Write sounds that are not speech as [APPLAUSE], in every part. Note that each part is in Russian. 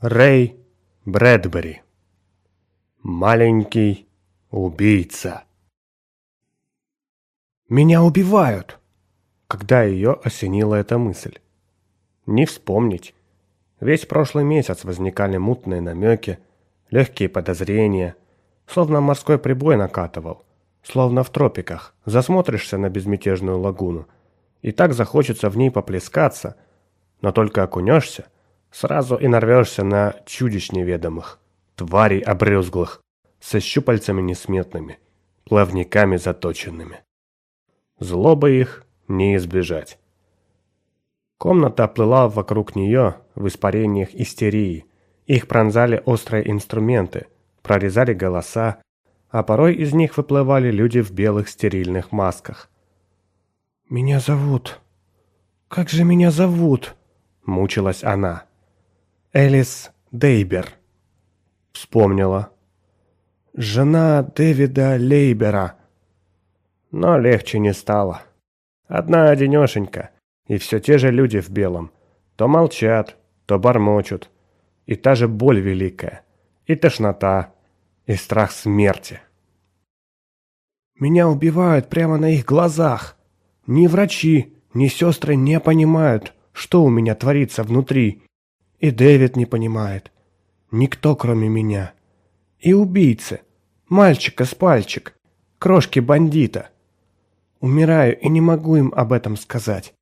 Рэй Брэдбери. Маленький убийца. Меня убивают. Когда ее осенила эта мысль. Не вспомнить. Весь прошлый месяц возникали мутные намеки, легкие подозрения, словно морской прибой накатывал, словно в тропиках. Засмотришься на безмятежную лагуну, и так захочется в ней поплескаться, но только окунешься – Сразу и нарвешься на чудищ неведомых, тварей обрюзглых, со щупальцами несметными, плавниками заточенными. Злобы их не избежать. Комната плыла вокруг нее в испарениях истерии. Их пронзали острые инструменты, прорезали голоса, а порой из них выплывали люди в белых стерильных масках. «Меня зовут. Как же меня зовут?» — мучилась она. Элис Дейбер. Вспомнила. Жена Дэвида Лейбера. Но легче не стало. Одна одинешенька, и все те же люди в белом. То молчат, то бормочут. И та же боль великая, и тошнота, и страх смерти. Меня убивают прямо на их глазах. Ни врачи, ни сестры не понимают, что у меня творится внутри, и Дэвид не понимает. Никто, кроме меня. И убийцы. Мальчика с пальчик. Крошки бандита. Умираю и не могу им об этом сказать.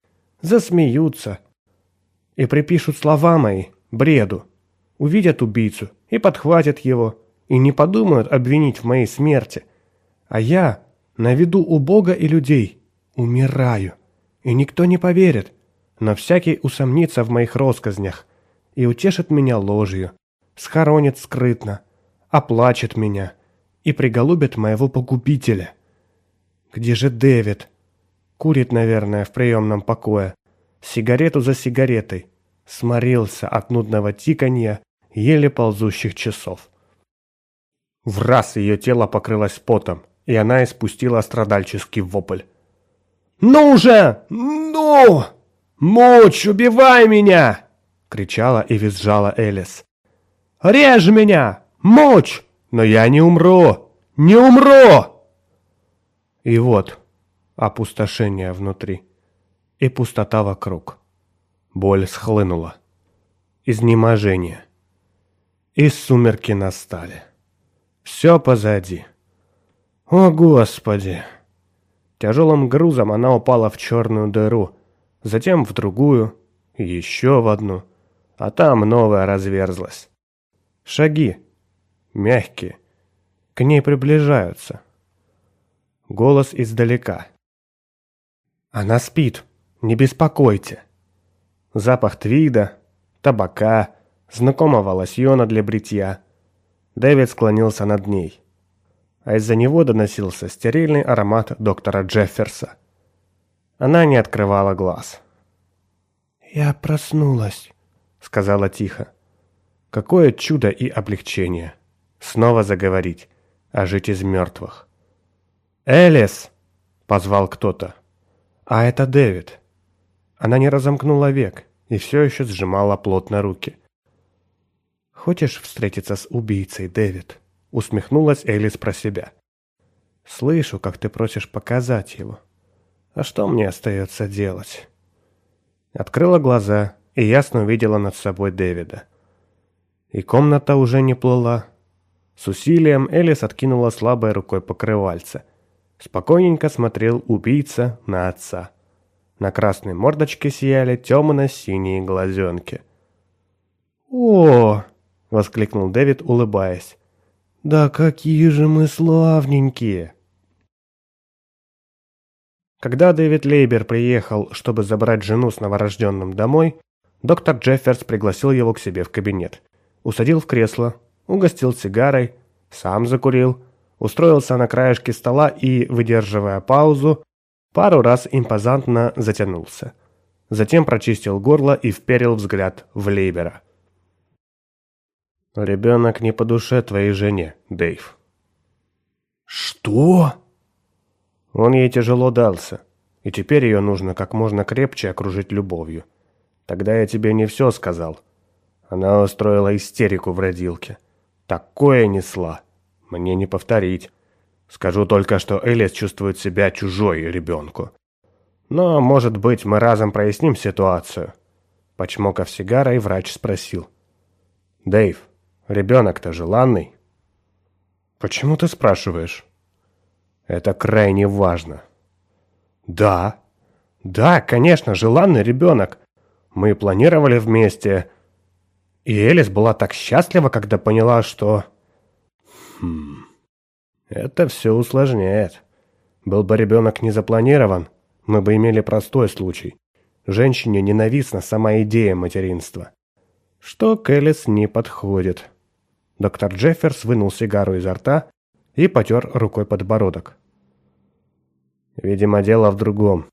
Засмеются. И припишут слова мои, бреду. Увидят убийцу и подхватят его. И не подумают обвинить в моей смерти. А я на виду у Бога и людей умираю. И никто не поверит. Но всякий усомнится в моих россказнях и утешит меня ложью, схоронит скрытно, оплачет меня и приголубит моего погубителя. Где же Дэвид? Курит, наверное, в приемном покое. Сигарету за сигаретой. Сморился от нудного тиканья еле ползущих часов. В раз ее тело покрылось потом, и она испустила страдальческий вопль. «Ну же! Ну! Мочь, убивай меня!» — кричала и визжала Элис. «Режь меня! Мочь! Но я не умру! Не умру!» И вот опустошение внутри и пустота вокруг. Боль схлынула. Изнеможение. И сумерки настали. Все позади. О, Господи! Тяжелым грузом она упала в черную дыру, затем в другую, еще в одну — а там новая разверзлась. Шаги. Мягкие. К ней приближаются. Голос издалека. Она спит. Не беспокойте. Запах твида, табака, знакомого лосьона для бритья. Дэвид склонился над ней. А из-за него доносился стерильный аромат доктора Джефферса. Она не открывала глаз. «Я проснулась», сказала тихо. Какое чудо и облегчение. Снова заговорить, а жить из мертвых. «Элис!» — позвал кто-то. А это Дэвид. Она не разомкнула век и все еще сжимала плотно руки. «Хочешь встретиться с убийцей, Дэвид?» — усмехнулась Элис про себя. «Слышу, как ты просишь показать его. А что мне остается делать?» Открыла глаза и ясно увидела над собой Дэвида. И комната уже не плыла. С усилием Элис откинула слабой рукой покрывальце. Спокойненько смотрел убийца на отца. На красной мордочке сияли темно-синие глазенки. «О!» — воскликнул Дэвид, улыбаясь. «Да какие же мы славненькие!» Когда Дэвид Лейбер приехал, чтобы забрать жену с новорожденным домой, Доктор Джефферс пригласил его к себе в кабинет. Усадил в кресло, угостил сигарой, сам закурил, устроился на краешке стола и, выдерживая паузу, пару раз импозантно затянулся. Затем прочистил горло и вперил взгляд в Лейбера. «Ребенок не по душе твоей жене, Дэйв». «Что?» Он ей тяжело дался, и теперь ее нужно как можно крепче окружить любовью. Тогда я тебе не все сказал. Она устроила истерику в родилке. Такое несла. Мне не повторить. Скажу только, что Элис чувствует себя чужой ребенку. Но, может быть, мы разом проясним ситуацию. Почмокав сигарой, врач спросил. «Дэйв, ребенок-то желанный?» «Почему ты спрашиваешь?» «Это крайне важно». «Да, да, конечно, желанный ребенок. Мы планировали вместе. И Элис была так счастлива, когда поняла, что... Хм... Это все усложняет. Был бы ребенок не запланирован, мы бы имели простой случай. Женщине ненавистна сама идея материнства. Что к Элис не подходит. Доктор Джефферс вынул сигару изо рта и потер рукой подбородок. Видимо, дело в другом.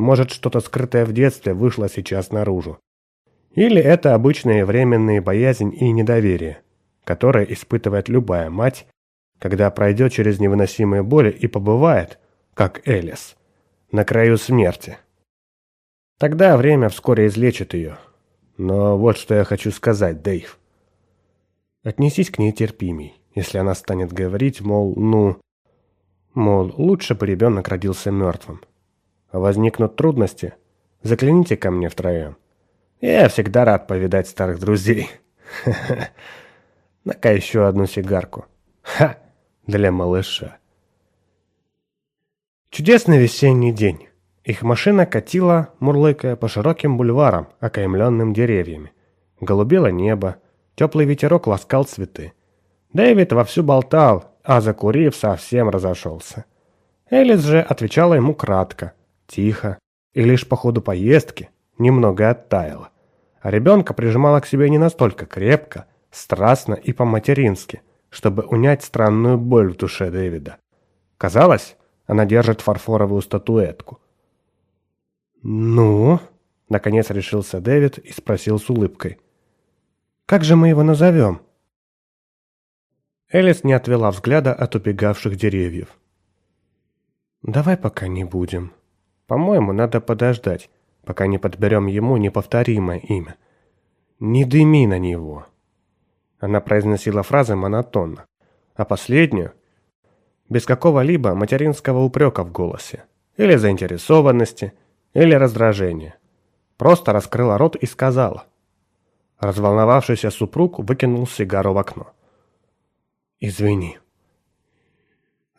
Может, что-то скрытое в детстве вышло сейчас наружу. Или это обычные временные боязнь и недоверие, которые испытывает любая мать, когда пройдет через невыносимые боли и побывает, как Элис, на краю смерти. Тогда время вскоре излечит ее. Но вот что я хочу сказать, Дэйв. Отнесись к ней терпимей, если она станет говорить, мол, ну... Мол, лучше бы ребенок родился мертвым. Возникнут трудности, загляните ко мне втроем. Я всегда рад повидать старых друзей. [LAUGHS] На-ка еще одну сигарку. Ха! Для малыша. Чудесный весенний день. Их машина катила, мурлыкая по широким бульварам, окаймленным деревьями. Голубело небо, теплый ветерок ласкал цветы. Дэвид вовсю болтал, а закурив, совсем разошелся. Элис же отвечала ему кратко, тихо, и лишь по ходу поездки немного оттаяла. А ребенка прижимала к себе не настолько крепко, страстно и по-матерински, чтобы унять странную боль в душе Дэвида. Казалось, она держит фарфоровую статуэтку. «Ну?» — наконец решился Дэвид и спросил с улыбкой. «Как же мы его назовем?» Элис не отвела взгляда от убегавших деревьев. «Давай пока не будем», по-моему, надо подождать, пока не подберем ему неповторимое имя. Не дыми на него. Она произносила фразы монотонно, а последнюю без какого-либо материнского упрека в голосе, или заинтересованности, или раздражения. Просто раскрыла рот и сказала. Разволновавшийся супруг выкинул сигару в окно. «Извини».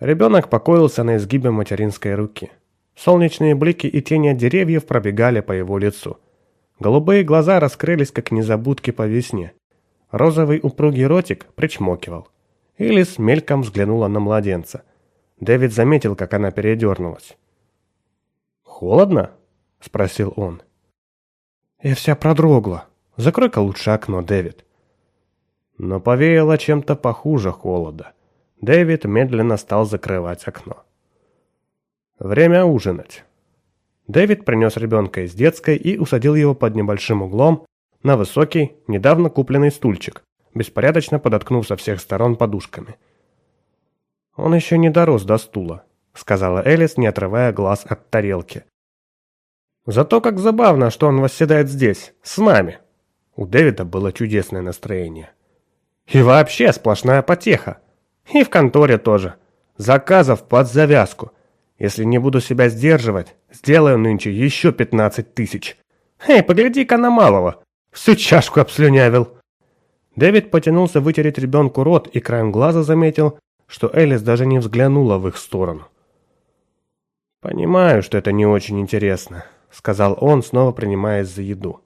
Ребенок покоился на изгибе материнской руки. Солнечные блики и тени от деревьев пробегали по его лицу. Голубые глаза раскрылись, как незабудки по весне. Розовый упругий ротик причмокивал. Элис мельком взглянула на младенца. Дэвид заметил, как она передернулась. «Холодно?» – спросил он. «Я вся продрогла. Закрой-ка лучше окно, Дэвид». Но повеяло чем-то похуже холода. Дэвид медленно стал закрывать окно. Время ужинать. Дэвид принес ребенка из детской и усадил его под небольшим углом на высокий, недавно купленный стульчик, беспорядочно подоткнув со всех сторон подушками. «Он еще не дорос до стула», — сказала Элис, не отрывая глаз от тарелки. «Зато как забавно, что он восседает здесь, с нами». У Дэвида было чудесное настроение. «И вообще сплошная потеха. И в конторе тоже. Заказов под завязку». Если не буду себя сдерживать, сделаю нынче еще пятнадцать тысяч. Эй, погляди-ка на малого. Всю чашку обслюнявил. Дэвид потянулся вытереть ребенку рот и краем глаза заметил, что Элис даже не взглянула в их сторону. «Понимаю, что это не очень интересно», — сказал он, снова принимаясь за еду.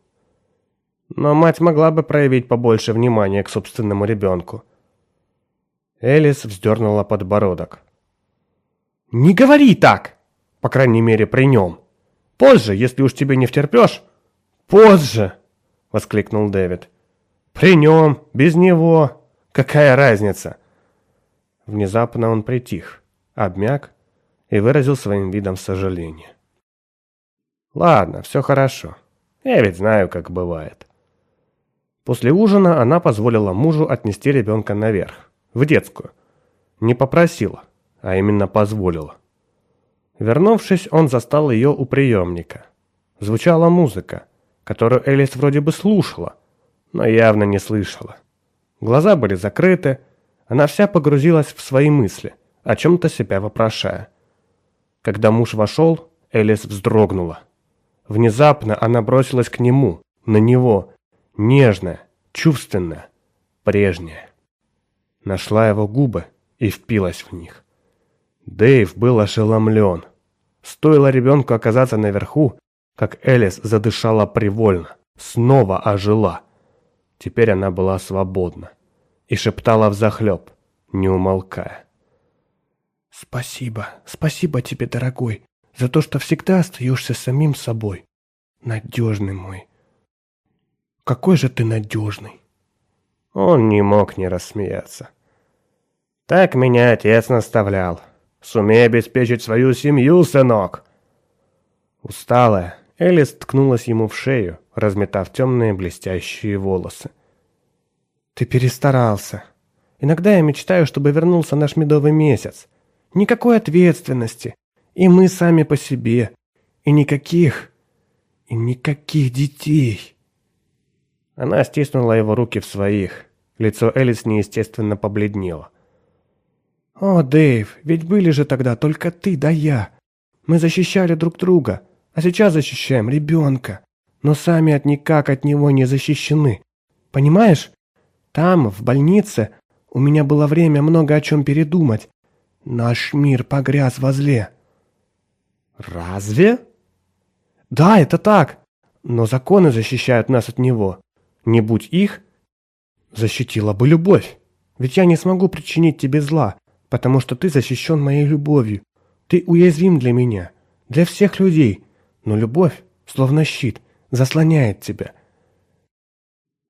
«Но мать могла бы проявить побольше внимания к собственному ребенку». Элис вздернула подбородок. «Не говори так! По крайней мере, при нем. Позже, если уж тебе не втерпешь...» «Позже!» — воскликнул Дэвид. «При нем, без него. Какая разница?» Внезапно он притих, обмяк и выразил своим видом сожаление. «Ладно, все хорошо. Я ведь знаю, как бывает». После ужина она позволила мужу отнести ребенка наверх, в детскую. Не попросила, а именно позволила. Вернувшись, он застал ее у приемника. Звучала музыка, которую Элис вроде бы слушала, но явно не слышала. Глаза были закрыты, она вся погрузилась в свои мысли, о чем-то себя вопрошая. Когда муж вошел, Элис вздрогнула. Внезапно она бросилась к нему, на него, нежная, чувственная, прежняя. Нашла его губы и впилась в них. Дэйв был ошеломлен. Стоило ребенку оказаться наверху, как Элис задышала привольно, снова ожила. Теперь она была свободна и шептала взахлеб, не умолкая. «Спасибо, спасибо тебе, дорогой, за то, что всегда остаешься самим собой. Надежный мой. Какой же ты надежный!» Он не мог не рассмеяться. «Так меня отец наставлял. Сумей обеспечить свою семью, сынок!» Усталая, Элис ткнулась ему в шею, разметав темные блестящие волосы. «Ты перестарался. Иногда я мечтаю, чтобы вернулся наш медовый месяц. Никакой ответственности. И мы сами по себе. И никаких... И никаких детей». Она стиснула его руки в своих. Лицо Элис неестественно побледнело. «О, Дэйв, ведь были же тогда только ты да я. Мы защищали друг друга, а сейчас защищаем ребенка, но сами от никак от него не защищены. Понимаешь? Там, в больнице, у меня было время много о чем передумать. Наш мир погряз во зле». «Разве?» «Да, это так. Но законы защищают нас от него. Не будь их, защитила бы любовь. Ведь я не смогу причинить тебе зла, потому что ты защищен моей любовью. Ты уязвим для меня, для всех людей, но любовь, словно щит, заслоняет тебя.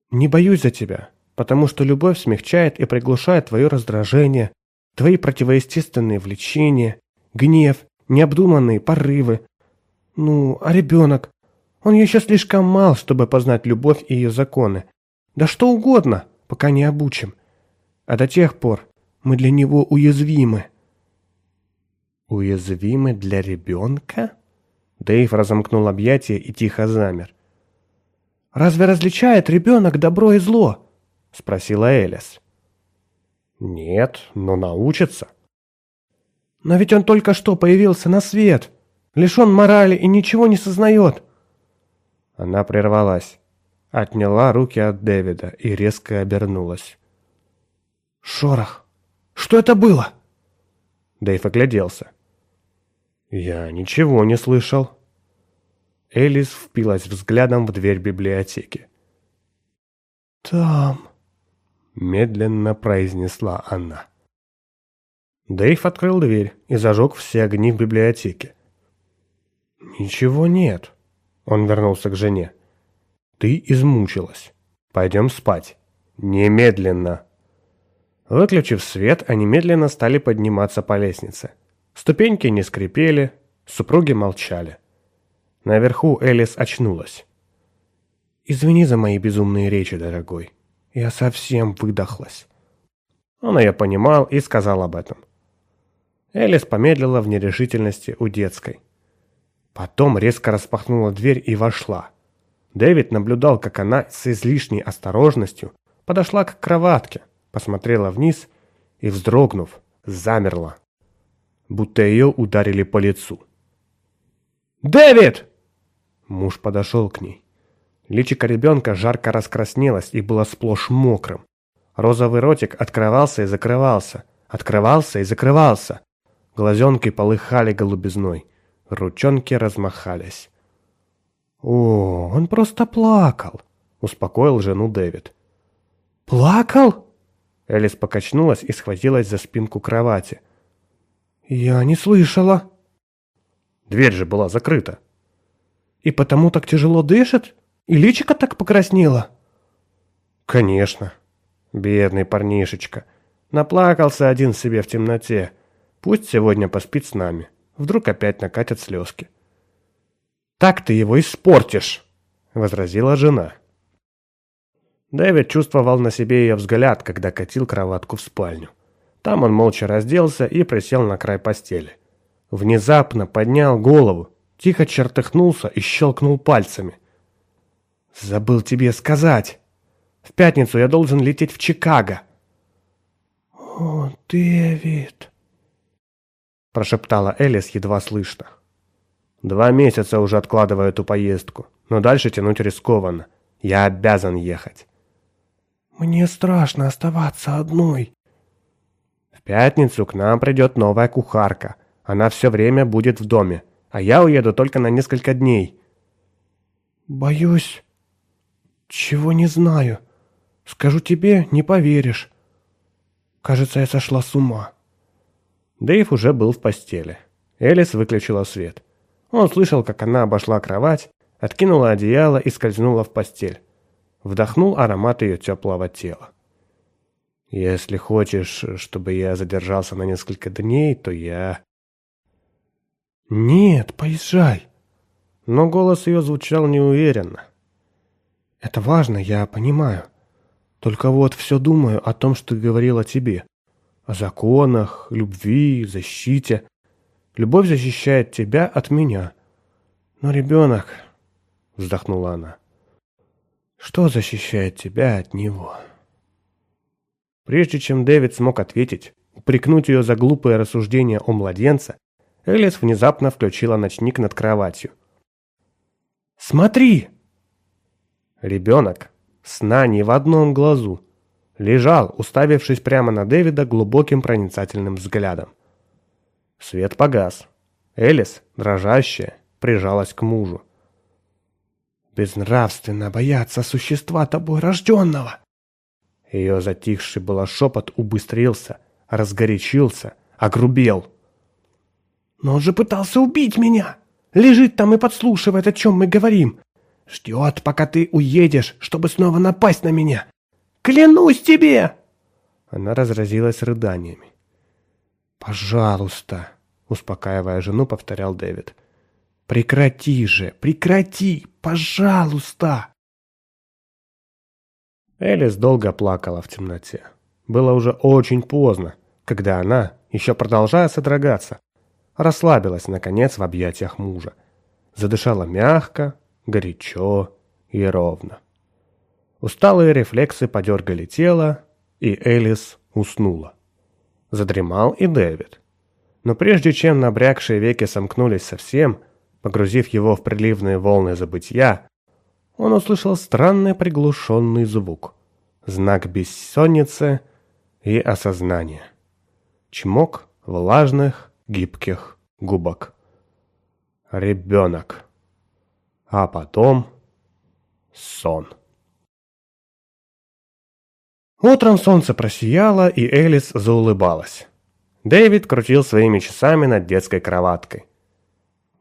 Не боюсь за тебя, потому что любовь смягчает и приглушает твое раздражение, твои противоестественные влечения, гнев, необдуманные порывы. Ну, а ребенок? Он еще слишком мал, чтобы познать любовь и ее законы. Да что угодно, пока не обучим. А до тех пор мы для него уязвимы. Уязвимы для ребенка? Дэйв разомкнул объятия и тихо замер. «Разве различает ребенок добро и зло?» — спросила Элис. «Нет, но научится». «Но ведь он только что появился на свет, лишен морали и ничего не сознает». Она прервалась, отняла руки от Дэвида и резко обернулась. «Шорох! Что это было?» Дэйв огляделся. «Я ничего не слышал». Элис впилась взглядом в дверь библиотеки. «Там...» — медленно произнесла она. Дэйв открыл дверь и зажег все огни в библиотеке. «Ничего нет», — он вернулся к жене. «Ты измучилась. Пойдем спать. Немедленно». Выключив свет, они медленно стали подниматься по лестнице. Ступеньки не скрипели, супруги молчали. Наверху Элис очнулась. «Извини за мои безумные речи, дорогой. Я совсем выдохлась». Он ее понимал и сказал об этом. Элис помедлила в нерешительности у детской. Потом резко распахнула дверь и вошла. Дэвид наблюдал, как она с излишней осторожностью подошла к кроватке, посмотрела вниз и, вздрогнув, замерла будто ее ударили по лицу. «Дэвид!» Муж подошел к ней. Личико ребенка жарко раскраснелось и было сплошь мокрым. Розовый ротик открывался и закрывался, открывался и закрывался. Глазенки полыхали голубизной, ручонки размахались. «О, он просто плакал», — успокоил жену Дэвид. «Плакал?» Элис покачнулась и схватилась за спинку кровати. «Я не слышала». Дверь же была закрыта. «И потому так тяжело дышит? И личико так покраснело?» «Конечно. Бедный парнишечка. Наплакался один себе в темноте. Пусть сегодня поспит с нами. Вдруг опять накатят слезки». «Так ты его испортишь», — возразила жена. Дэвид чувствовал на себе ее взгляд, когда катил кроватку в спальню. Там он молча разделся и присел на край постели. Внезапно поднял голову, тихо чертыхнулся и щелкнул пальцами. «Забыл тебе сказать!» В пятницу я должен лететь в Чикаго». «О, Дэвид!» Прошептала Элис едва слышно. «Два месяца уже откладываю эту поездку, но дальше тянуть рискованно. Я обязан ехать». «Мне страшно оставаться одной». «В пятницу к нам придет новая кухарка. Она все время будет в доме, а я уеду только на несколько дней». «Боюсь. Чего не знаю. Скажу тебе, не поверишь. Кажется, я сошла с ума». Дэйв уже был в постели. Элис выключила свет. Он слышал, как она обошла кровать, откинула одеяло и скользнула в постель. Вдохнул аромат ее теплого тела. «Если хочешь, чтобы я задержался на несколько дней, то я...» «Нет, поезжай!» Но голос ее звучал неуверенно. «Это важно, я понимаю. Только вот все думаю о том, что говорил о тебе. О законах, любви, защите. Любовь защищает тебя от меня. Но ребенок...» Вздохнула она. «Что защищает тебя от него?» Прежде чем Дэвид смог ответить, упрекнуть ее за глупые рассуждения о младенце, Элис внезапно включила ночник над кроватью. «Смотри!» Ребенок, сна не в одном глазу, лежал, уставившись прямо на Дэвида глубоким проницательным взглядом. Свет погас. Элис, дрожащая, прижалась к мужу. «Безнравственно бояться существа тобой рожденного!» Ее затихший было шепот убыстрился, разгорячился, огрубел. «Но он же пытался убить меня! Лежит там и подслушивает, о чем мы говорим! Ждет, пока ты уедешь, чтобы снова напасть на меня! Клянусь тебе!» Она разразилась рыданиями. «Пожалуйста!» — успокаивая жену, повторял Дэвид. «Прекрати же! Прекрати! Пожалуйста!» Элис долго плакала в темноте. Было уже очень поздно, когда она, еще продолжая содрогаться, расслабилась, наконец, в объятиях мужа. Задышала мягко, горячо и ровно. Усталые рефлексы подергали тело, и Элис уснула. Задремал и Дэвид. Но прежде чем набрякшие веки сомкнулись совсем, погрузив его в приливные волны забытья, он услышал странный приглушенный звук. Знак бессонницы и осознания. Чмок влажных, гибких губок. Ребенок. А потом сон. Утром солнце просияло, и Элис заулыбалась. Дэвид крутил своими часами над детской кроваткой.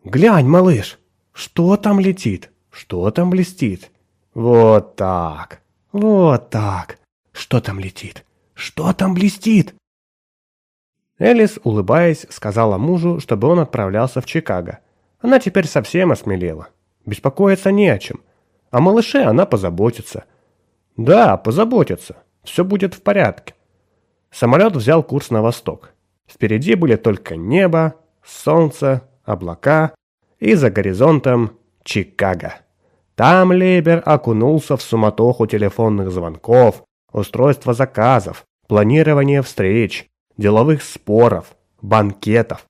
«Глянь, малыш, что там летит? Что там блестит? Вот так, вот так. Что там летит? Что там блестит?» Элис, улыбаясь, сказала мужу, чтобы он отправлялся в Чикаго. Она теперь совсем осмелела. Беспокоиться не о чем. О малыше она позаботится. Да, позаботится. Все будет в порядке. Самолет взял курс на восток. Впереди были только небо, солнце, облака и за горизонтом Чикаго. Там Лейбер окунулся в суматоху телефонных звонков, устройства заказов, планирования встреч, деловых споров, банкетов.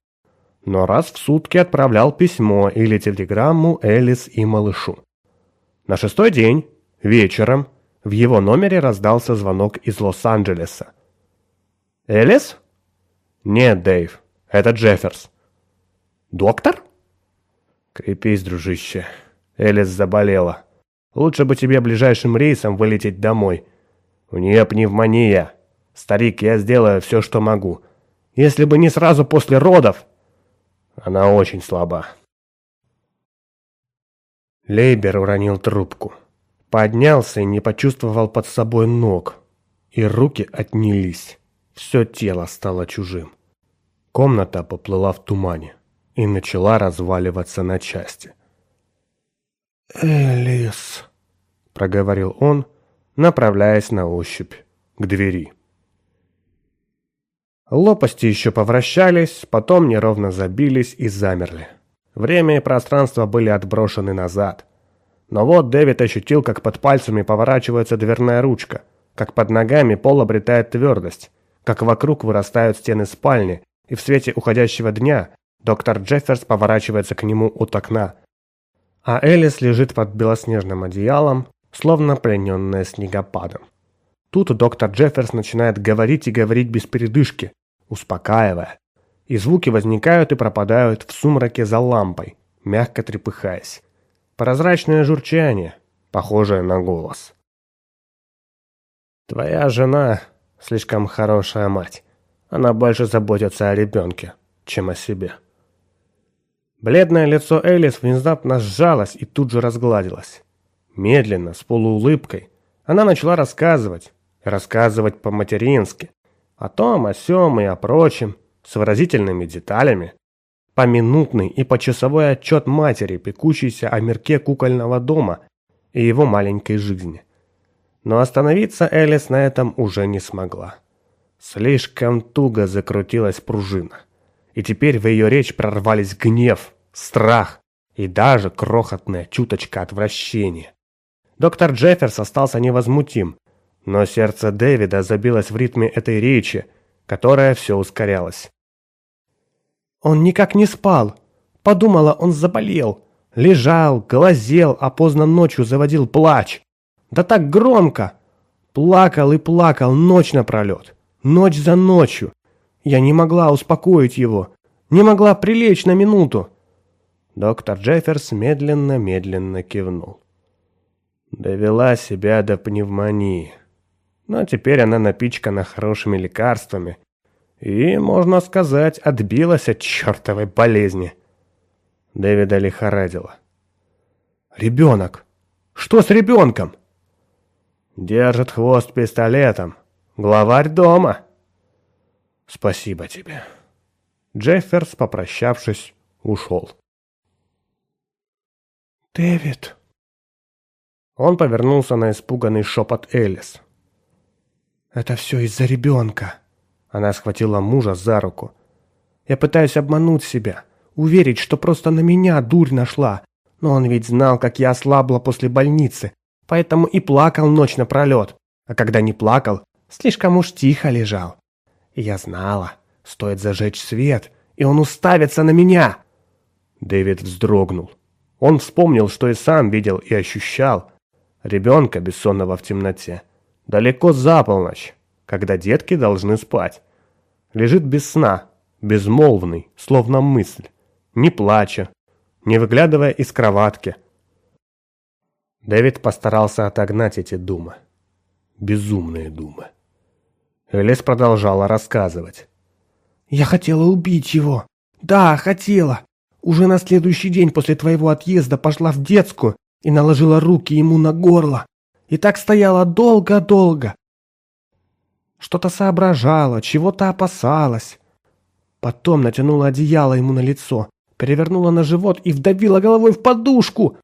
Но раз в сутки отправлял письмо или телеграмму Элис и малышу. На шестой день, вечером, в его номере раздался звонок из Лос-Анджелеса. «Элис?» «Нет, Дэйв, это Джефферс». «Доктор?» «Крепись, дружище. Элис заболела. Лучше бы тебе ближайшим рейсом вылететь домой. У нее пневмония. Старик, я сделаю все, что могу. Если бы не сразу после родов...» Она очень слаба. Лейбер уронил трубку. Поднялся и не почувствовал под собой ног. И руки отнялись. Все тело стало чужим. Комната поплыла в тумане и начала разваливаться на части. «Элис», — проговорил он, направляясь на ощупь к двери. Лопасти еще повращались, потом неровно забились и замерли. Время и пространство были отброшены назад. Но вот Дэвид ощутил, как под пальцами поворачивается дверная ручка, как под ногами пол обретает твердость, как вокруг вырастают стены спальни, и в свете уходящего дня доктор Джефферс поворачивается к нему от окна. А Элис лежит под белоснежным одеялом, словно плененная снегопадом. Тут доктор Джефферс начинает говорить и говорить без передышки, успокаивая. И звуки возникают и пропадают в сумраке за лампой, мягко трепыхаясь. Прозрачное журчание, похожее на голос. «Твоя жена слишком хорошая мать. Она больше заботится о ребенке, чем о себе». Бледное лицо Элис внезапно сжалось и тут же разгладилось. Медленно, с полуулыбкой, она начала рассказывать, рассказывать по-матерински, о том, о сём и о прочем, с выразительными деталями. Поминутный и почасовой отчет матери, пекущейся о мирке кукольного дома и его маленькой жизни. Но остановиться Элис на этом уже не смогла. Слишком туго закрутилась пружина. И теперь в ее речь прорвались гнев, страх и даже крохотная чуточка отвращения. Доктор Джефферс остался невозмутим, но сердце Дэвида забилось в ритме этой речи, которая все ускорялась. Он никак не спал. Подумала, он заболел. Лежал, глазел, а поздно ночью заводил плач. Да так громко. Плакал и плакал ночь напролет. Ночь за ночью. Я не могла успокоить его. Не могла прилечь на минуту. Доктор Джефферс медленно-медленно кивнул. Довела себя до пневмонии. Но теперь она напичкана хорошими лекарствами. И, можно сказать, отбилась от чертовой болезни. Дэвида лихорадила. «Ребенок! Что с ребенком?» «Держит хвост пистолетом. Главарь дома!» «Спасибо тебе». Джефферс, попрощавшись, ушел. «Дэвид!» Он повернулся на испуганный шепот Элис. «Это все из-за ребенка». Она схватила мужа за руку. «Я пытаюсь обмануть себя, уверить, что просто на меня дурь нашла. Но он ведь знал, как я ослабла после больницы, поэтому и плакал ночь напролет. А когда не плакал, слишком уж тихо лежал. Я знала, стоит зажечь свет, и он уставится на меня». Дэвид вздрогнул. Он вспомнил, что и сам видел и ощущал. Ребенка, бессонного в темноте. Далеко за полночь, когда детки должны спать. Лежит без сна, безмолвный, словно мысль, не плача, не выглядывая из кроватки. Дэвид постарался отогнать эти думы. Безумные думы. Элис продолжала рассказывать. «Я хотела убить его. Да, хотела. Уже на следующий день после твоего отъезда пошла в детскую и наложила руки ему на горло. И так стояла долго-долго. Что-то соображала, чего-то опасалась. Потом натянула одеяло ему на лицо, перевернула на живот и вдавила головой в подушку.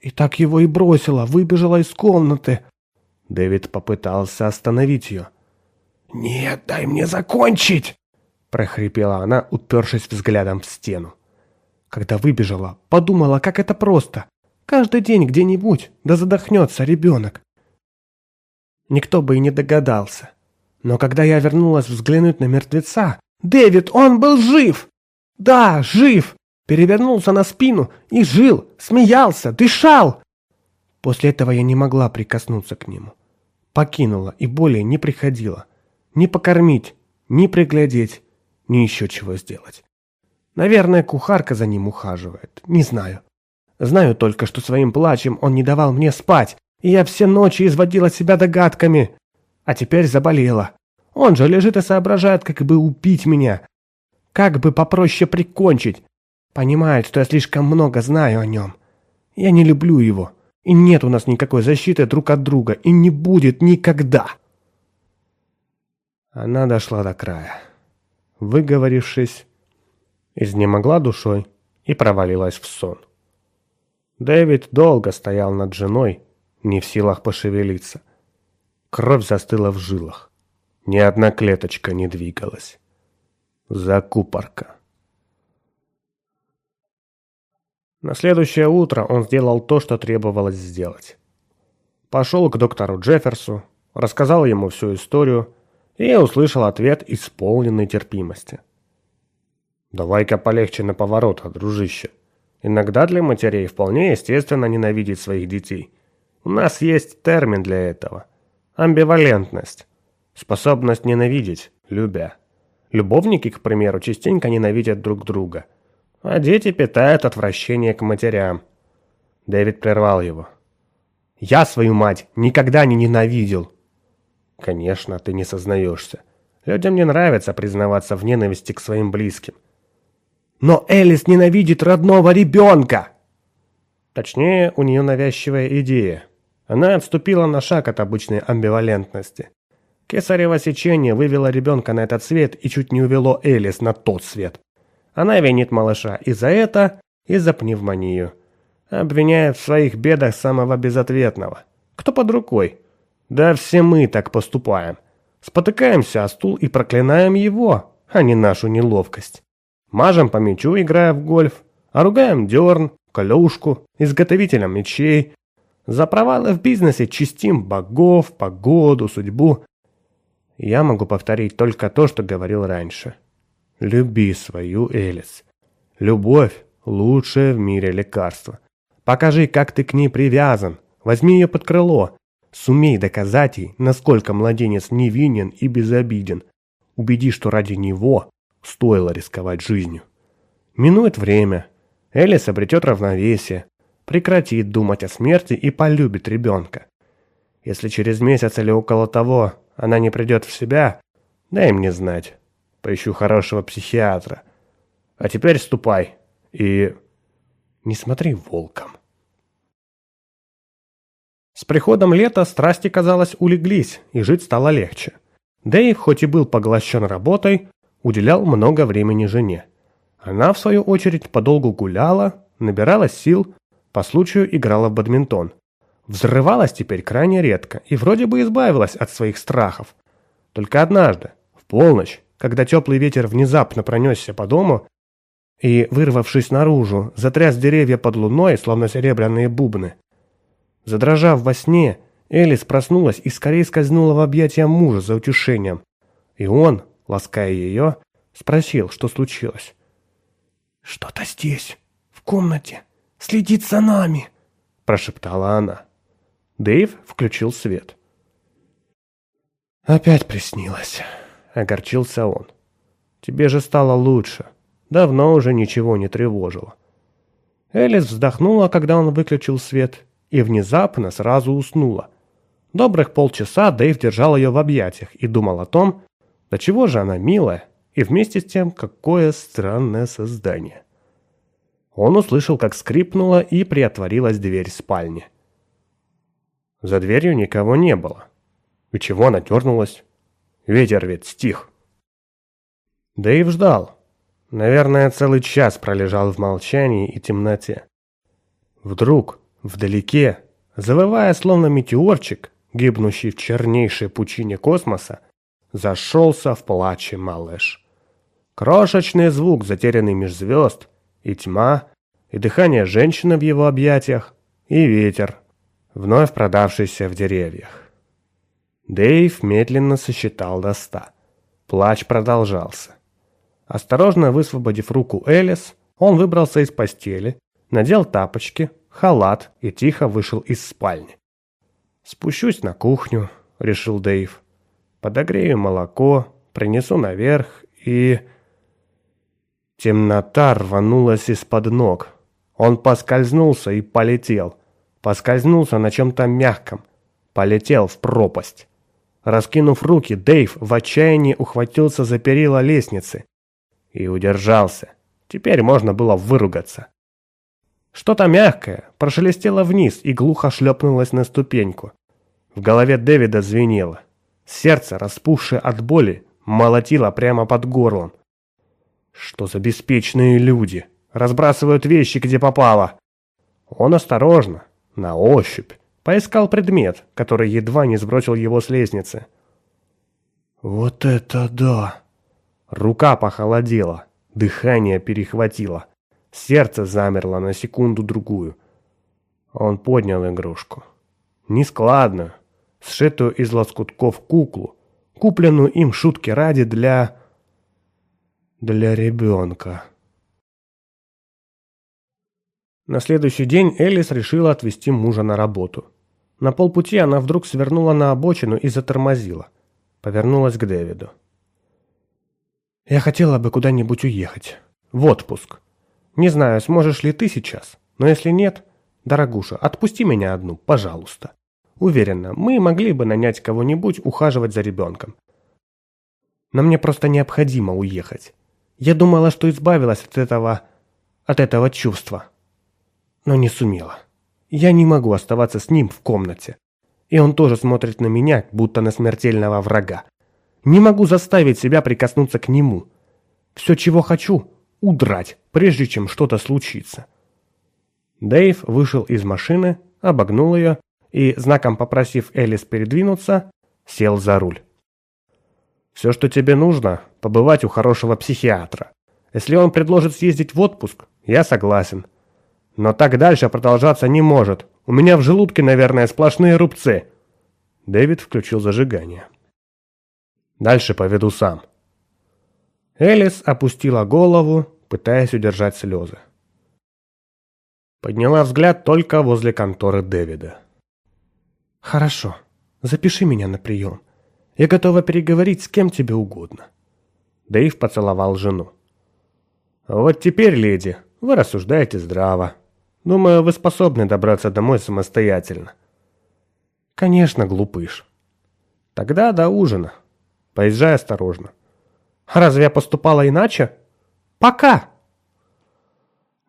И так его и бросила, выбежала из комнаты. Дэвид попытался остановить ее. «Нет, дай мне закончить!» прохрипела она, упершись взглядом в стену. Когда выбежала, подумала, как это просто. Каждый день где-нибудь, да задохнется ребенок. Никто бы и не догадался. Но когда я вернулась взглянуть на мертвеца, Дэвид, он был жив! Да, жив! Перевернулся на спину и жил, смеялся, дышал! После этого я не могла прикоснуться к нему. Покинула и более не приходила. Ни покормить, ни приглядеть, ни еще чего сделать. Наверное, кухарка за ним ухаживает, не знаю. Знаю только, что своим плачем он не давал мне спать, и я все ночи изводила себя догадками. А теперь заболела. Он же лежит и соображает, как бы убить меня. Как бы попроще прикончить. Понимает, что я слишком много знаю о нем. Я не люблю его. И нет у нас никакой защиты друг от друга. И не будет никогда. Она дошла до края. Выговорившись, изнемогла душой и провалилась в сон. Дэвид долго стоял над женой, не в силах пошевелиться. Кровь застыла в жилах. Ни одна клеточка не двигалась. Закупорка. На следующее утро он сделал то, что требовалось сделать. Пошел к доктору Джефферсу, рассказал ему всю историю и услышал ответ исполненной терпимости. «Давай-ка полегче на поворотах, дружище. Иногда для матерей вполне естественно ненавидеть своих детей. У нас есть термин для этого. Амбивалентность. Способность ненавидеть, любя. Любовники, к примеру, частенько ненавидят друг друга – а дети питают отвращение к матерям. Дэвид прервал его. «Я свою мать никогда не ненавидел!» «Конечно, ты не сознаешься. Людям не нравится признаваться в ненависти к своим близким». «Но Элис ненавидит родного ребенка!» Точнее, у нее навязчивая идея. Она отступила на шаг от обычной амбивалентности. Кесарево сечение вывело ребенка на этот свет и чуть не увело Элис на тот свет. Она винит малыша и за это, и за пневмонию. Обвиняет в своих бедах самого безответного. Кто под рукой? Да все мы так поступаем. Спотыкаемся о стул и проклинаем его, а не нашу неловкость. Мажем по мячу, играя в гольф, а ругаем дерн, колюшку, изготовителя мечей. За провалы в бизнесе чистим богов, погоду, судьбу. Я могу повторить только то, что говорил раньше. Люби свою Элис. Любовь – лучшее в мире лекарство. Покажи, как ты к ней привязан. Возьми ее под крыло. Сумей доказать ей, насколько младенец невинен и безобиден. Убеди, что ради него стоило рисковать жизнью. Минует время. Элис обретет равновесие, прекратит думать о смерти и полюбит ребенка. Если через месяц или около того она не придет в себя, дай мне знать. Поищу хорошего психиатра. А теперь ступай и... Не смотри волком. С приходом лета страсти, казалось, улеглись, и жить стало легче. Дэйв, хоть и был поглощен работой, уделял много времени жене. Она, в свою очередь, подолгу гуляла, набирала сил, по случаю играла в бадминтон. Взрывалась теперь крайне редко и вроде бы избавилась от своих страхов. Только однажды, в полночь, когда теплый ветер внезапно пронесся по дому и, вырвавшись наружу, затряс деревья под луной, словно серебряные бубны. Задрожав во сне, Элис проснулась и скорее скользнула в объятия мужа за утешением. И он, лаская ее, спросил, что случилось. «Что-то здесь, в комнате, следит за нами», – прошептала она. Дэйв включил свет. «Опять приснилось». — огорчился он. «Тебе же стало лучше. Давно уже ничего не тревожило». Элис вздохнула, когда он выключил свет, и внезапно сразу уснула. Добрых полчаса Дэйв держал ее в объятиях и думал о том, до чего же она милая, и вместе с тем, какое странное создание. Он услышал, как скрипнула и приотворилась дверь спальни. За дверью никого не было. И чего она дернулась? Ветер ведь стих. Дэйв ждал. Наверное, целый час пролежал в молчании и темноте. Вдруг, вдалеке, завывая словно метеорчик, гибнущий в чернейшей пучине космоса, зашелся в плаче малыш. Крошечный звук, затерянный меж звезд, и тьма, и дыхание женщины в его объятиях, и ветер, вновь продавшийся в деревьях. Дэйв медленно сосчитал до ста. Плач продолжался. Осторожно высвободив руку Элис, он выбрался из постели, надел тапочки, халат и тихо вышел из спальни. «Спущусь на кухню», — решил Дэйв. «Подогрею молоко, принесу наверх и...» Темнота рванулась из-под ног. Он поскользнулся и полетел. Поскользнулся на чем-то мягком. Полетел в пропасть. Раскинув руки, Дэйв в отчаянии ухватился за перила лестницы и удержался. Теперь можно было выругаться. Что-то мягкое прошелестело вниз и глухо шлепнулось на ступеньку. В голове Дэвида звенело. Сердце, распухшее от боли, молотило прямо под горлом. Что за беспечные люди? Разбрасывают вещи, где попало. Он осторожно, на ощупь, Поискал предмет, который едва не сбросил его с лестницы. «Вот это да!» Рука похолодела, дыхание перехватило. Сердце замерло на секунду-другую. Он поднял игрушку. Нескладную, сшитую из лоскутков куклу, купленную им шутки ради для... для ребенка. На следующий день Элис решила отвезти мужа на работу. На полпути она вдруг свернула на обочину и затормозила. Повернулась к Дэвиду. «Я хотела бы куда-нибудь уехать. В отпуск. Не знаю, сможешь ли ты сейчас, но если нет, дорогуша, отпусти меня одну, пожалуйста. Уверена, мы могли бы нанять кого-нибудь ухаживать за ребенком. Но мне просто необходимо уехать. Я думала, что избавилась от этого... от этого чувства. Но не сумела». Я не могу оставаться с ним в комнате. И он тоже смотрит на меня, будто на смертельного врага. Не могу заставить себя прикоснуться к нему. Все, чего хочу, удрать, прежде чем что-то случится. Дэйв вышел из машины, обогнул ее и, знаком попросив Элис передвинуться, сел за руль. «Все, что тебе нужно, побывать у хорошего психиатра. Если он предложит съездить в отпуск, я согласен. Но так дальше продолжаться не может. У меня в желудке, наверное, сплошные рубцы. Дэвид включил зажигание. Дальше поведу сам. Элис опустила голову, пытаясь удержать слезы. Подняла взгляд только возле конторы Дэвида. «Хорошо. Запиши меня на прием. Я готова переговорить с кем тебе угодно». Дэйв поцеловал жену. «Вот теперь, леди, вы рассуждаете здраво. Думаю, вы способны добраться домой самостоятельно. Конечно, глупыш. Тогда до ужина. Поезжай осторожно. Разве я поступала иначе? Пока!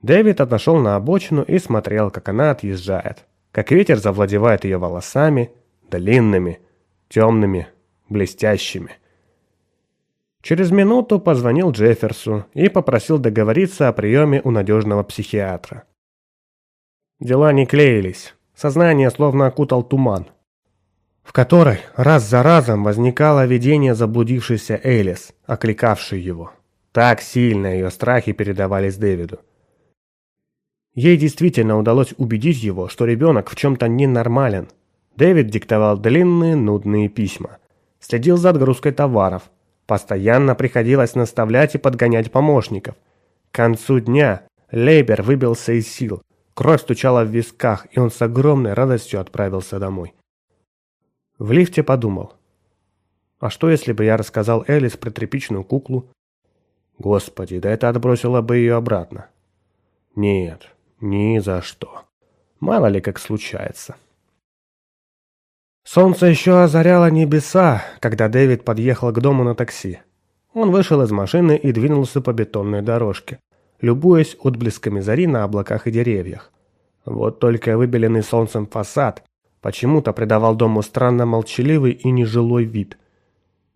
Дэвид отошел на обочину и смотрел, как она отъезжает. Как ветер завладевает ее волосами, длинными, темными, блестящими. Через минуту позвонил Джефферсу и попросил договориться о приеме у надежного психиатра. Дела не клеились. Сознание словно окутал туман, в которой раз за разом возникало видение заблудившейся Элис, окликавшей его. Так сильно ее страхи передавались Дэвиду. Ей действительно удалось убедить его, что ребенок в чем-то ненормален. Дэвид диктовал длинные, нудные письма. Следил за отгрузкой товаров. Постоянно приходилось наставлять и подгонять помощников. К концу дня Лейбер выбился из сил. Кровь стучала в висках, и он с огромной радостью отправился домой. В лифте подумал. А что, если бы я рассказал Элис про тряпичную куклу? Господи, да это отбросило бы ее обратно. Нет, ни за что. Мало ли как случается. Солнце еще озаряло небеса, когда Дэвид подъехал к дому на такси. Он вышел из машины и двинулся по бетонной дорожке любуясь отблесками зари на облаках и деревьях. Вот только выбеленный солнцем фасад почему-то придавал дому странно молчаливый и нежилой вид.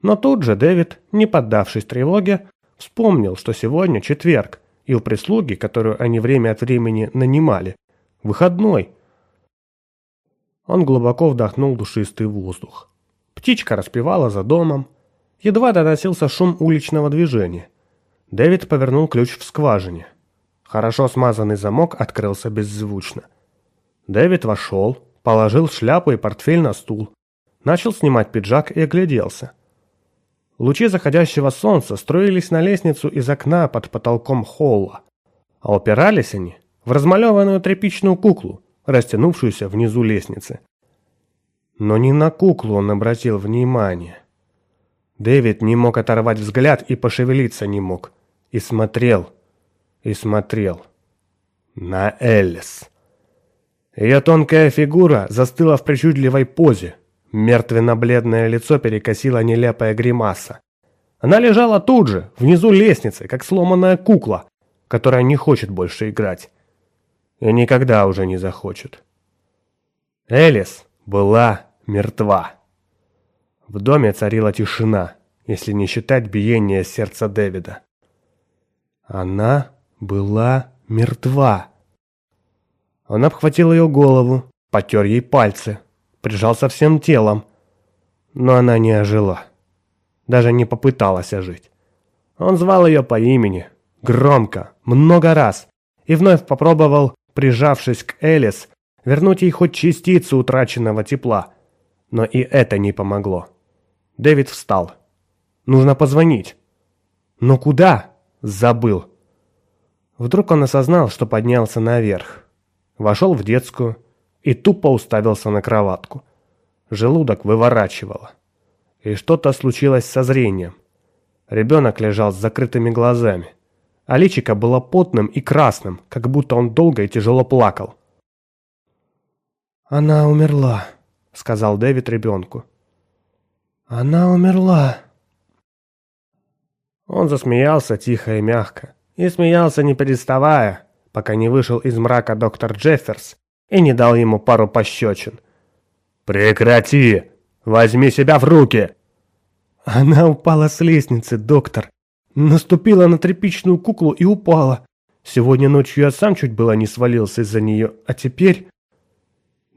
Но тут же Дэвид, не поддавшись тревоге, вспомнил, что сегодня четверг, и у прислуги, которую они время от времени нанимали, выходной. Он глубоко вдохнул душистый воздух. Птичка распевала за домом. Едва доносился шум уличного движения. Дэвид повернул ключ в скважине. Хорошо смазанный замок открылся беззвучно. Дэвид вошел, положил шляпу и портфель на стул, начал снимать пиджак и огляделся. Лучи заходящего солнца строились на лестницу из окна под потолком холла, а упирались они в размалеванную тряпичную куклу, растянувшуюся внизу лестницы. Но не на куклу он обратил внимание. Дэвид не мог оторвать взгляд и пошевелиться не мог. И смотрел, и смотрел. На Элис. Ее тонкая фигура застыла в причудливой позе. Мертвенно-бледное лицо перекосило нелепая гримаса. Она лежала тут же, внизу лестницы, как сломанная кукла, которая не хочет больше играть. И никогда уже не захочет. Элис была мертва. В доме царила тишина, если не считать биения сердца Дэвида. Она была мертва. Он обхватил ее голову, потер ей пальцы, прижался всем телом. Но она не ожила. Даже не попыталась ожить. Он звал ее по имени, громко, много раз, и вновь попробовал, прижавшись к Элис, вернуть ей хоть частицу утраченного тепла. Но и это не помогло. Дэвид встал. Нужно позвонить. Но куда? Забыл. Вдруг он осознал, что поднялся наверх. Вошел в детскую и тупо уставился на кроватку. Желудок выворачивало. И что-то случилось со зрением. Ребенок лежал с закрытыми глазами, а личико было потным и красным, как будто он долго и тяжело плакал. «Она умерла», — сказал Дэвид ребенку. «Она умерла». Он засмеялся тихо и мягко, и смеялся не переставая, пока не вышел из мрака доктор Джефферс и не дал ему пару пощечин. «Прекрати! Возьми себя в руки!» Она упала с лестницы, доктор. Наступила на тряпичную куклу и упала. Сегодня ночью я сам чуть было не свалился из-за нее, а теперь...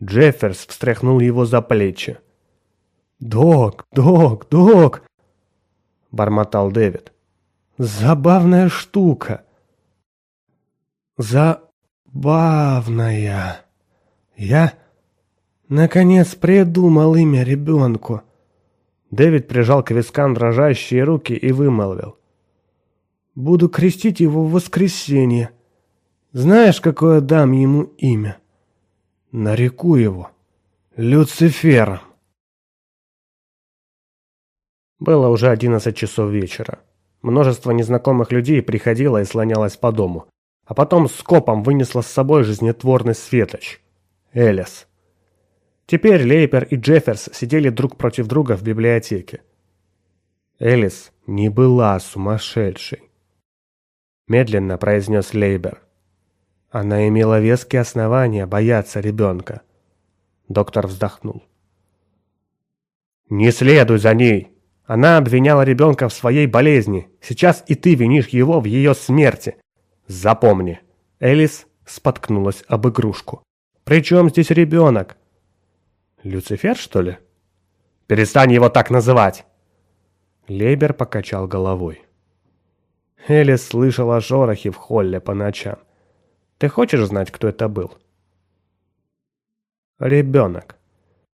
Джефферс встряхнул его за плечи. «Док, док, док!» — бормотал Дэвид. «Забавная штука!» «Забавная!» «Я, наконец, придумал имя ребенку!» Дэвид прижал к вискам дрожащие руки и вымолвил. «Буду крестить его в воскресенье. Знаешь, какое дам ему имя?» «Нареку его. Люцифером». Было уже одиннадцать часов вечера. Множество незнакомых людей приходило и слонялось по дому, а потом скопом вынесло с собой жизнетворный светоч. Элис. Теперь Лейпер и Джефферс сидели друг против друга в библиотеке. Элис не была сумасшедшей. Медленно произнес Лейбер. Она имела веские основания бояться ребенка. Доктор вздохнул. «Не следуй за ней!» Она обвиняла ребенка в своей болезни. Сейчас и ты винишь его в ее смерти. Запомни. Элис споткнулась об игрушку. «При чем здесь ребенок?» Люцифер, что ли? Перестань его так называть!» Лейбер покачал головой. Элис слышала шорохи в холле по ночам. Ты хочешь знать, кто это был? Ребенок.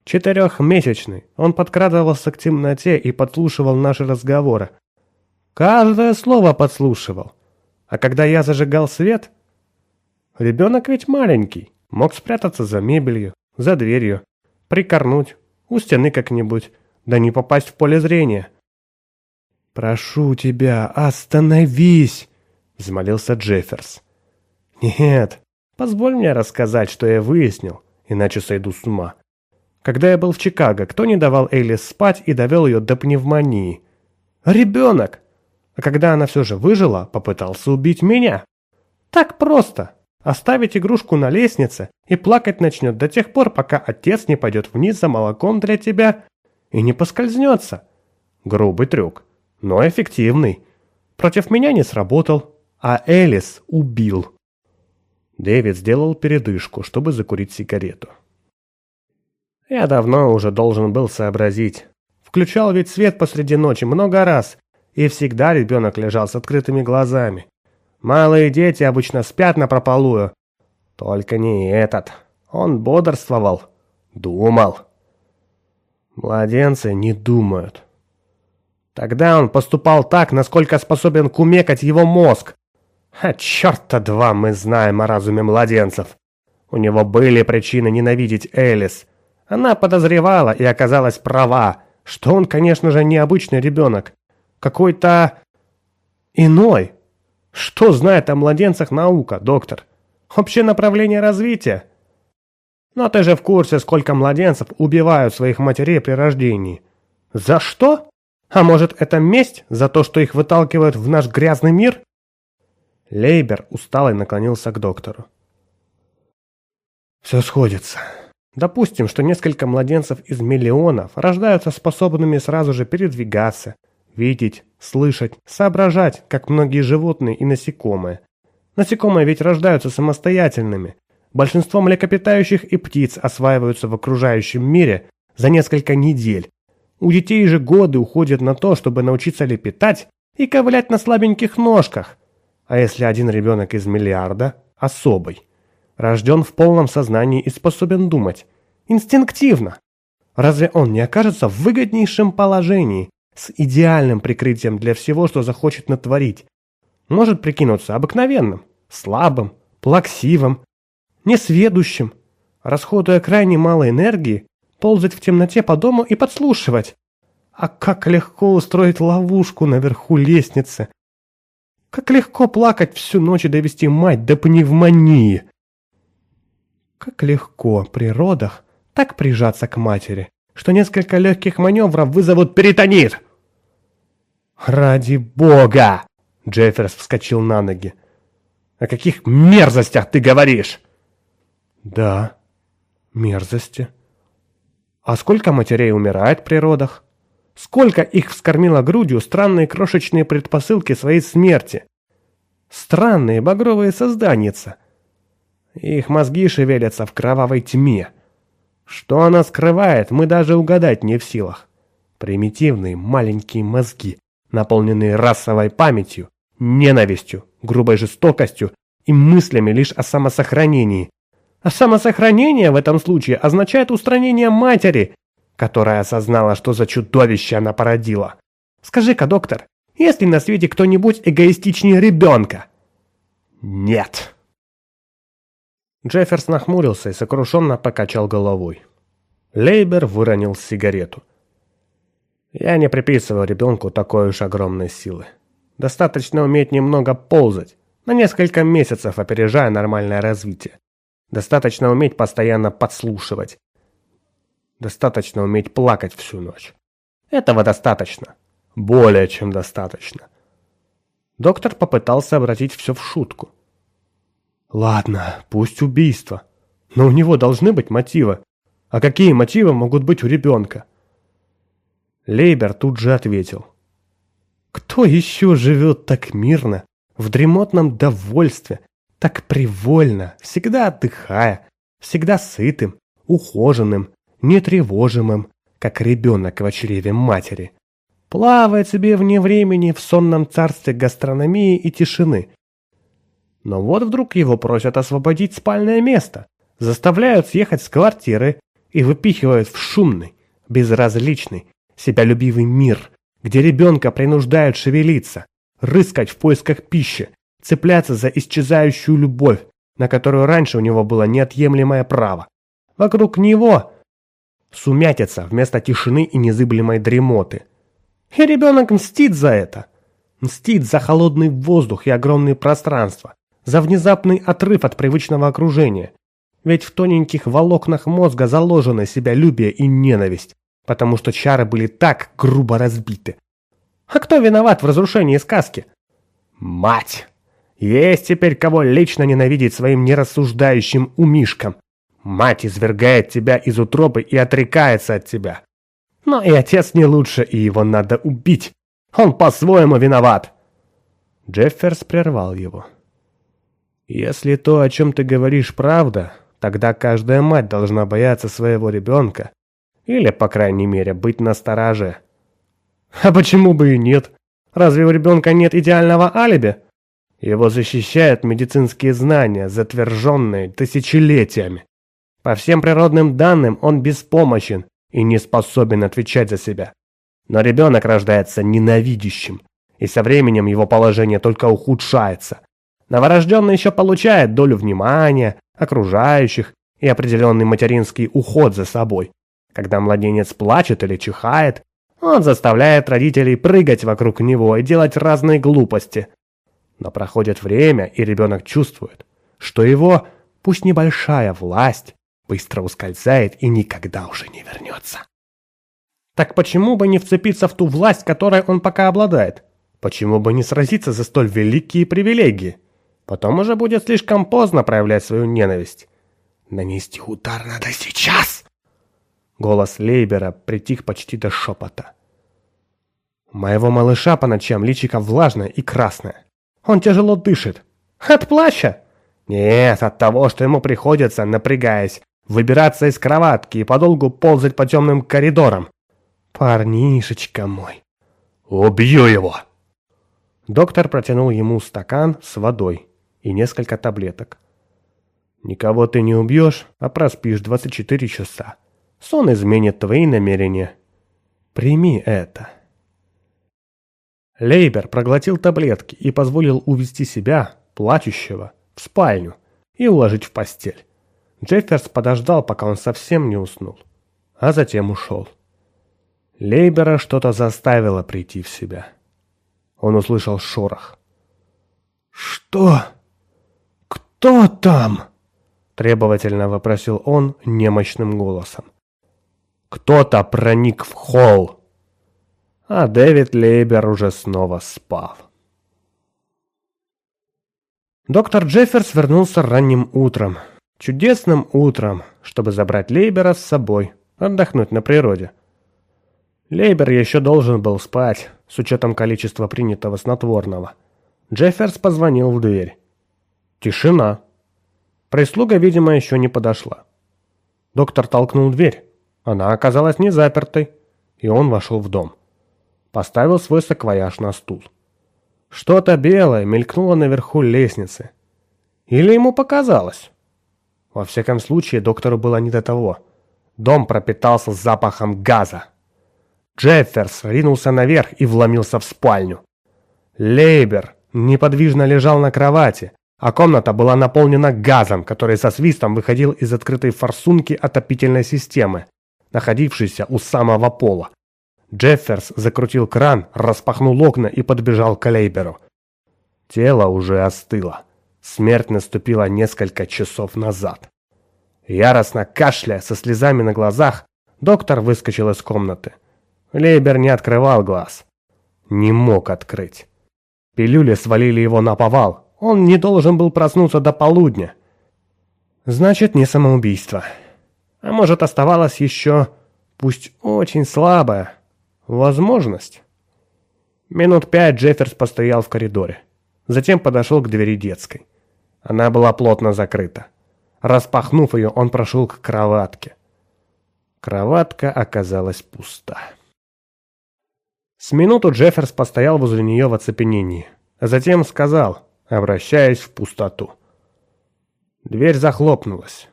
Четырехмесячный. Он подкрадывался к темноте и подслушивал наши разговоры. Каждое слово подслушивал. А когда я зажигал свет... Ребенок ведь маленький. Мог спрятаться за мебелью, за дверью прикорнуть, у стены как-нибудь, да не попасть в поле зрения. «Прошу тебя, остановись!» — взмолился Джефферс. «Нет, позволь мне рассказать, что я выяснил, иначе сойду с ума. Когда я был в Чикаго, кто не давал Элис спать и довел ее до пневмонии? Ребенок! А когда она все же выжила, попытался убить меня. Так просто!» Оставить игрушку на лестнице и плакать начнет до тех пор, пока отец не пойдет вниз за молоком для тебя и не поскользнется. Грубый трюк, но эффективный. Против меня не сработал, а Элис убил. Дэвид сделал передышку, чтобы закурить сигарету. Я давно уже должен был сообразить. Включал ведь свет посреди ночи много раз, и всегда ребенок лежал с открытыми глазами. Малые дети обычно спят на прополую. Только не этот. Он бодрствовал. Думал. Младенцы не думают. Тогда он поступал так, насколько способен кумекать его мозг. А черта два мы знаем о разуме младенцев. У него были причины ненавидеть Элис. Она подозревала и оказалась права, что он, конечно же, необычный ребенок. Какой-то иной. Что знает о младенцах наука, доктор? Общее направление развития? Но ты же в курсе, сколько младенцев убивают своих матерей при рождении. За что? А может, это месть за то, что их выталкивают в наш грязный мир? Лейбер устало наклонился к доктору. Все сходится. Допустим, что несколько младенцев из миллионов рождаются способными сразу же передвигаться, видеть, слышать, соображать, как многие животные и насекомые. Насекомые ведь рождаются самостоятельными. Большинство млекопитающих и птиц осваиваются в окружающем мире за несколько недель. У детей же годы уходят на то, чтобы научиться лепетать и ковылять на слабеньких ножках. А если один ребенок из миллиарда, особый. Рожден в полном сознании и способен думать. Инстинктивно. Разве он не окажется в выгоднейшем положении, с идеальным прикрытием для всего, что захочет натворить? Может прикинуться обыкновенным, слабым, плаксивым, несведущим, расходуя крайне мало энергии, ползать в темноте по дому и подслушивать. А как легко устроить ловушку наверху лестницы. Как легко плакать всю ночь и довести мать до пневмонии. Как легко при родах так прижаться к матери, что несколько легких маневров вызовут перитонит. «Ради бога!» Джефферс вскочил на ноги. «О каких мерзостях ты говоришь?» «Да, мерзости. А сколько матерей умирает при родах? Сколько их вскормило грудью странные крошечные предпосылки своей смерти? Странные багровые созданица. Их мозги шевелятся в кровавой тьме. Что она скрывает, мы даже угадать не в силах. Примитивные маленькие мозги, наполненные расовой памятью, ненавистью, грубой жестокостью и мыслями лишь о самосохранении. А самосохранение в этом случае означает устранение матери, которая осознала, что за чудовище она породила. Скажи-ка, доктор, есть ли на свете кто-нибудь эгоистичнее ребенка? Нет. Джефферс нахмурился и сокрушенно покачал головой. Лейбер выронил сигарету. Я не приписываю ребенку такой уж огромной силы. Достаточно уметь немного ползать, на несколько месяцев опережая нормальное развитие. Достаточно уметь постоянно подслушивать. Достаточно уметь плакать всю ночь. Этого достаточно. Более чем достаточно. Доктор попытался обратить все в шутку. Ладно, пусть убийство. Но у него должны быть мотивы. А какие мотивы могут быть у ребенка? Лейбер тут же ответил. Кто еще живет так мирно, в дремотном довольстве, так привольно, всегда отдыхая, всегда сытым, ухоженным, нетревожимым, как ребенок в чреве матери. Плавает себе вне времени в сонном царстве гастрономии и тишины. Но вот вдруг его просят освободить спальное место, заставляют съехать с квартиры и выпихивают в шумный, безразличный, себялюбивый мир, где ребенка принуждают шевелиться, рыскать в поисках пищи, цепляться за исчезающую любовь, на которую раньше у него было неотъемлемое право. Вокруг него сумятица вместо тишины и незыблемой дремоты. И ребенок мстит за это. Мстит за холодный воздух и огромные пространства, за внезапный отрыв от привычного окружения. Ведь в тоненьких волокнах мозга заложено себялюбие и ненависть, потому что чары были так грубо разбиты. А кто виноват в разрушении сказки? Мать! Есть теперь кого лично ненавидеть своим нерассуждающим умишкам. Мать извергает тебя из утробы и отрекается от тебя. Но и отец не лучше, и его надо убить. Он по-своему виноват. Джефферс прервал его. Если то, о чем ты говоришь, правда, тогда каждая мать должна бояться своего ребенка. Или, по крайней мере, быть настороже. А почему бы и нет? Разве у ребенка нет идеального алиби? Его защищают медицинские знания, затверженные тысячелетиями. По всем природным данным он беспомощен и не способен отвечать за себя. Но ребенок рождается ненавидящим, и со временем его положение только ухудшается. Новорожденный еще получает долю внимания, окружающих и определенный материнский уход за собой. Когда младенец плачет или чихает, он заставляет родителей прыгать вокруг него и делать разные глупости, но проходит время, и ребенок чувствует, что его, пусть небольшая власть, быстро ускользает и никогда уже не вернется. Так почему бы не вцепиться в ту власть, которой он пока обладает? Почему бы не сразиться за столь великие привилегии? Потом уже будет слишком поздно проявлять свою ненависть. Нанести удар надо сейчас! Голос Лейбера притих почти до шепота. Моего малыша по ночам личико влажное и красное. Он тяжело дышит. От плача? Нет, от того, что ему приходится, напрягаясь, выбираться из кроватки и подолгу ползать по темным коридорам. Парнишечка мой. Убью его! Доктор протянул ему стакан с водой и несколько таблеток. Никого ты не убьешь, а проспишь 24 часа. Сон изменит твои намерения. Прими это. Лейбер проглотил таблетки и позволил увести себя, плачущего, в спальню и уложить в постель. Джефферс подождал, пока он совсем не уснул, а затем ушел. Лейбера что-то заставило прийти в себя. Он услышал шорох. «Что? Кто там?» Требовательно вопросил он немощным голосом. Кто-то проник в холл. А Дэвид Лейбер уже снова спал. Доктор Джефферс вернулся ранним утром. Чудесным утром, чтобы забрать Лейбера с собой, отдохнуть на природе. Лейбер еще должен был спать, с учетом количества принятого снотворного. Джефферс позвонил в дверь. Тишина. Прислуга, видимо, еще не подошла. Доктор толкнул дверь. Она оказалась не запертой, и он вошел в дом. Поставил свой саквояж на стул. Что-то белое мелькнуло наверху лестницы. Или ему показалось? Во всяком случае, доктору было не до того. Дом пропитался запахом газа. Джефферс ринулся наверх и вломился в спальню. Лейбер неподвижно лежал на кровати, а комната была наполнена газом, который со свистом выходил из открытой форсунки отопительной системы, находившейся у самого пола. Джефферс закрутил кран, распахнул окна и подбежал к Лейберу. Тело уже остыло. Смерть наступила несколько часов назад. Яростно кашляя со слезами на глазах, доктор выскочил из комнаты. Лейбер не открывал глаз. Не мог открыть. Пилюли свалили его на повал. Он не должен был проснуться до полудня. Значит, не самоубийство. А может, оставалась еще, пусть очень слабая, возможность. Минут пять Джефферс постоял в коридоре. Затем подошел к двери детской. Она была плотно закрыта. Распахнув ее, он прошел к кроватке. Кроватка оказалась пуста. С минуту Джефферс постоял возле нее в оцепенении, а затем сказал, обращаясь в пустоту. Дверь захлопнулась,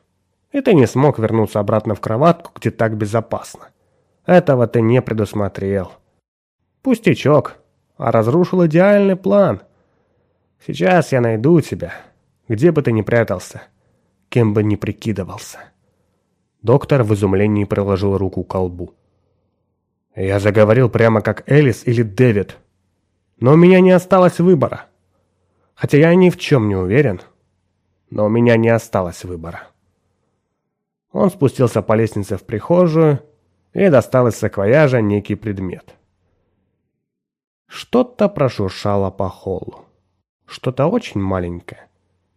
и ты не смог вернуться обратно в кроватку, где так безопасно. Этого ты не предусмотрел. Пустячок, а разрушил идеальный план. Сейчас я найду тебя, где бы ты ни прятался, кем бы ни прикидывался. Доктор в изумлении приложил руку к колбу. Я заговорил прямо как Элис или Дэвид. Но у меня не осталось выбора. Хотя я ни в чем не уверен, но у меня не осталось выбора. Он спустился по лестнице в прихожую и достал из саквояжа некий предмет. Что-то прошуршало по холлу. Что-то очень маленькое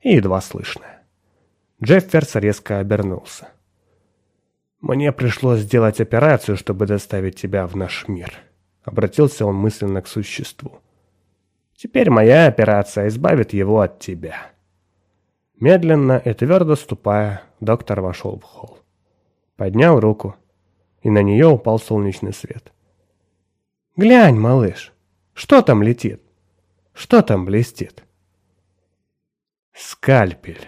и едва слышное. Джефферс резко обернулся. «Мне пришлось сделать операцию, чтобы доставить тебя в наш мир», — обратился он мысленно к существу. «Теперь моя операция избавит его от тебя». Медленно и твердо ступая, доктор вошел в холл. Поднял руку, и на нее упал солнечный свет. «Глянь, малыш, что там летит? Что там блестит?» «Скальпель».